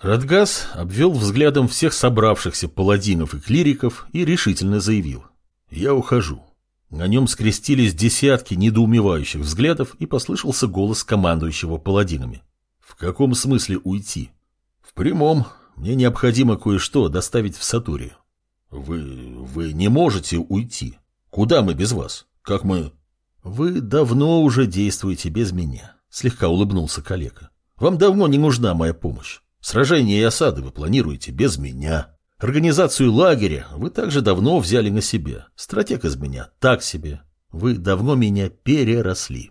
Радгас обвел взглядом всех собравшихся паладинов и клириков и решительно заявил. «Я ухожу». На нем скрестились десятки недоумевающих взглядов и послышался голос командующего паладинами. «В каком смысле уйти?» «В прямом. Мне необходимо кое-что доставить в Сатурию». «Вы... вы не можете уйти. Куда мы без вас? Как мы...» «Вы давно уже действуете без меня», — слегка улыбнулся калека. «Вам давно не нужна моя помощь. Сражения и осады вы планируете без меня. Организацию лагеря вы также давно взяли на себя. Стратег из меня так себе. Вы давно меня переросли.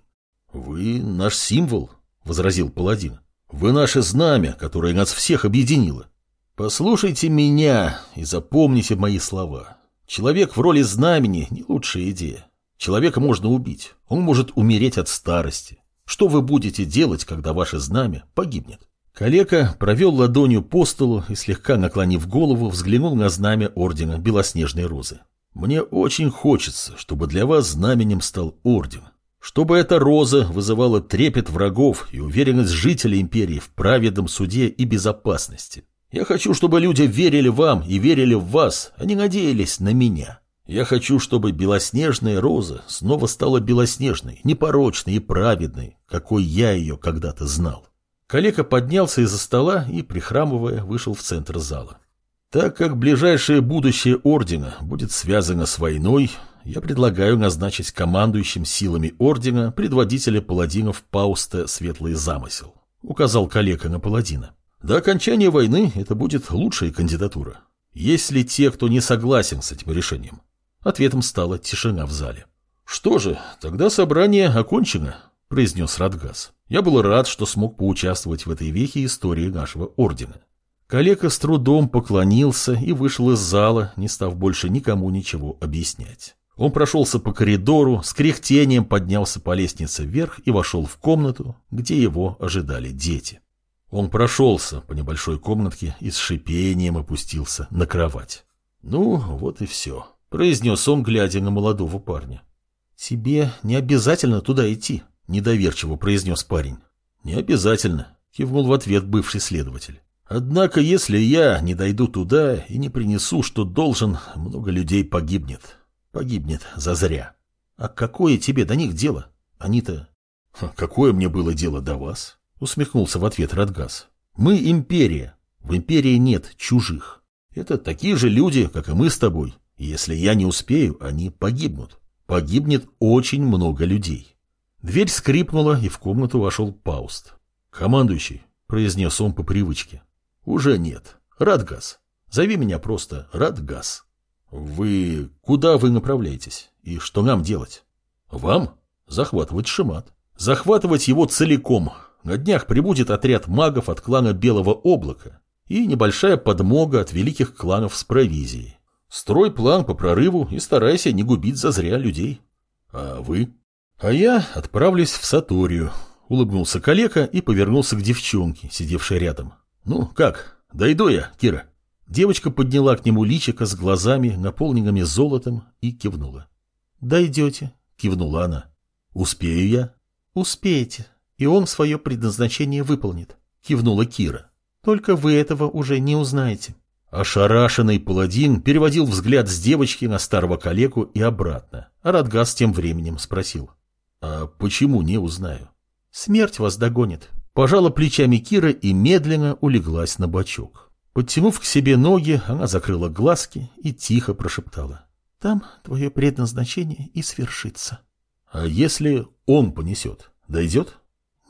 Вы наш символ, возразил паладин. Вы наше знамя, которое нас всех объединило. Послушайте меня и запомните мои слова. Человек в роли знамени не лучшая идея. Человека можно убить. Он может умереть от старости. Что вы будете делать, когда ваше знамя погибнет? Калека провел ладонью по столу и, слегка наклонив голову, взглянул на знамя ордена Белоснежной Розы. «Мне очень хочется, чтобы для вас знаменем стал орден. Чтобы эта роза вызывала трепет врагов и уверенность жителей империи в праведном суде и безопасности. Я хочу, чтобы люди верили вам и верили в вас, а не надеялись на меня. Я хочу, чтобы белоснежная роза снова стала белоснежной, непорочной и праведной, какой я ее когда-то знал. Калека поднялся из-за стола и, прихрамывая, вышел в центр зала. Так как ближайшее будущее Ордена будет связано с войной, я предлагаю назначить командующим силами Ордена предводителя паладинов Пауста Светлый Замысел, указал Калека на паладина. До окончания войны это будет лучшая кандидатура. Есть ли те, кто не согласен с этим решением? Ответом стала тишина в зале. Что же, тогда собрание окончено, произнес Радгас. Я был рад, что смог поучаствовать в этой вехе истории нашего ордена. Калека с трудом поклонился и вышел из зала, не став больше никому ничего объяснять. Он прошелся по коридору, с кряхтением поднялся по лестнице вверх и вошел в комнату, где его ожидали дети. Он прошелся по небольшой комнатке и с шипением опустился на кровать. «Ну, вот и все», — произнес он, глядя на молодого парня. «Тебе не обязательно туда идти», — недоверчиво произнес парень. «Не обязательно», — кивнул в ответ бывший следователь. «Однако, если я не дойду туда и не принесу, что должен, много людей погибнет. Погибнет зазря. А какое тебе до них дело? Они-то...» «Какое мне было дело до вас?» — усмехнулся в ответ Радгас. «Мы империя. В империи нет чужих. Это такие же люди, как и мы с тобой. Если я не успею, они погибнут. Погибнет очень много людей». Дверь скрипнула, и в комнату вошел Пауст. «Командующий», — произнес он по привычке. «Уже нет. Радгас. Зови меня просто Радгас». «Вы... куда вы направляетесь? И что нам делать?» «Вам? Захватывать Шимат. Захватывать его целиком. На днях прибудет отряд магов от клана Белого Облака и небольшая подмога от великих кланов с провизией. Строй план по прорыву и старайся не губить зазря людей. А вы?» А я отправлюсь в Саторию, улыбнулся калека и повернулся к девчонке, сидевшей рядом. Ну, как, дойду я, Кира? Девочка подняла к нему личико с глазами, наполненными золотом, и кивнула. «Дойдете», — кивнула она. «Успею я?» «Успеете, и он свое предназначение выполнит», — кивнула Кира. «Только вы этого уже не узнаете». Ошарашенный паладин переводил взгляд с девочки на старого калеку и обратно, а Радгас тем временем спросил. А почему не узнаю? Смерть вас догонит. Пожала плечами Кира и медленно улеглась на бочок. Подтянув к себе ноги, она закрыла глазки и тихо прошептала. Там твое предназначение и свершится. А если он понесет, дойдет?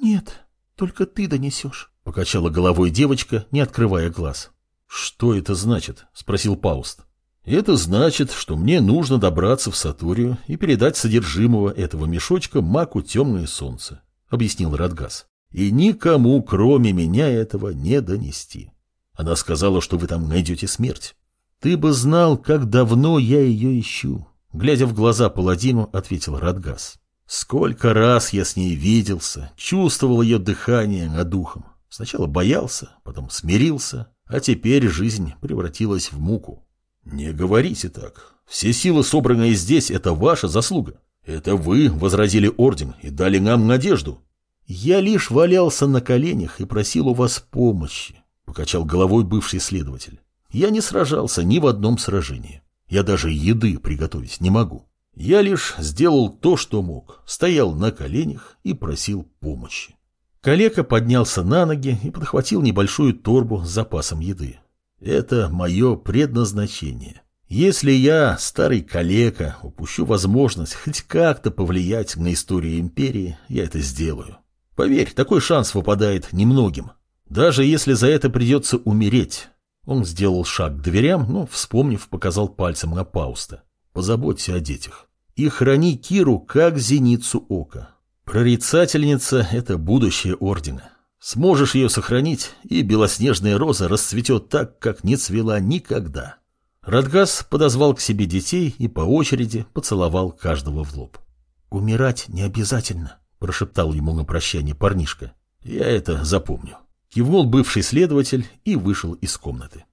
Нет, только ты донесешь. Покачала головой девочка, не открывая глаз. Что это значит? Спросил Пауст. Это значит, что мне нужно добраться в Сатурию и передать содержимого этого мешочка маку темное солнце, объяснил Радгас. И никому, кроме меня, этого не донести. Она сказала, что вы там найдете смерть. Ты бы знал, как давно я ее ищу. Глядя в глаза паладину, ответил Радгас. Сколько раз я с ней виделся, чувствовал ее дыхание над духом. Сначала боялся, потом смирился, а теперь жизнь превратилась в муку. «Не говорите так. Все силы, собранные здесь, это ваша заслуга. Это вы возразили орден и дали нам надежду. Я лишь валялся на коленях и просил у вас помощи», — покачал головой бывший следователь. Я не сражался ни в одном сражении. Я даже еды приготовить не могу. Я лишь сделал то, что мог, стоял на коленях и просил помощи. Калека поднялся на ноги и подхватил небольшую торбу с запасом еды. Это мое предназначение. Если я, старый калека, упущу возможность хоть как-то повлиять на историю империи, я это сделаю. Поверь, такой шанс выпадает немногим. Даже если за это придется умереть. Он сделал шаг к дверям, но, вспомнив, показал пальцем на Пауста. Позаботься о детях. И храни Киру как зеницу ока. Прорицательница — это будущее ордена. Сможешь ее сохранить, и белоснежная роза расцветет так, как не цвела никогда. Радгас подозвал к себе детей и по очереди поцеловал каждого в лоб. «Умирать не обязательно», — прошептал ему на прощание парнишка. «Я это запомню». Кивнул бывший следователь и вышел из комнаты.